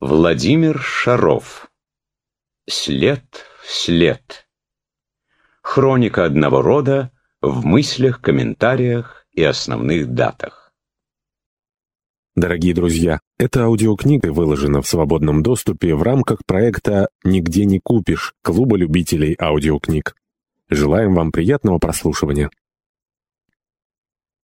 Владимир Шаров. След в след. Хроника одного рода в мыслях, комментариях и основных датах. Дорогие друзья, эта аудиокнига выложена в свободном доступе в рамках проекта «Нигде не купишь» Клуба любителей аудиокниг. Желаем вам приятного прослушивания.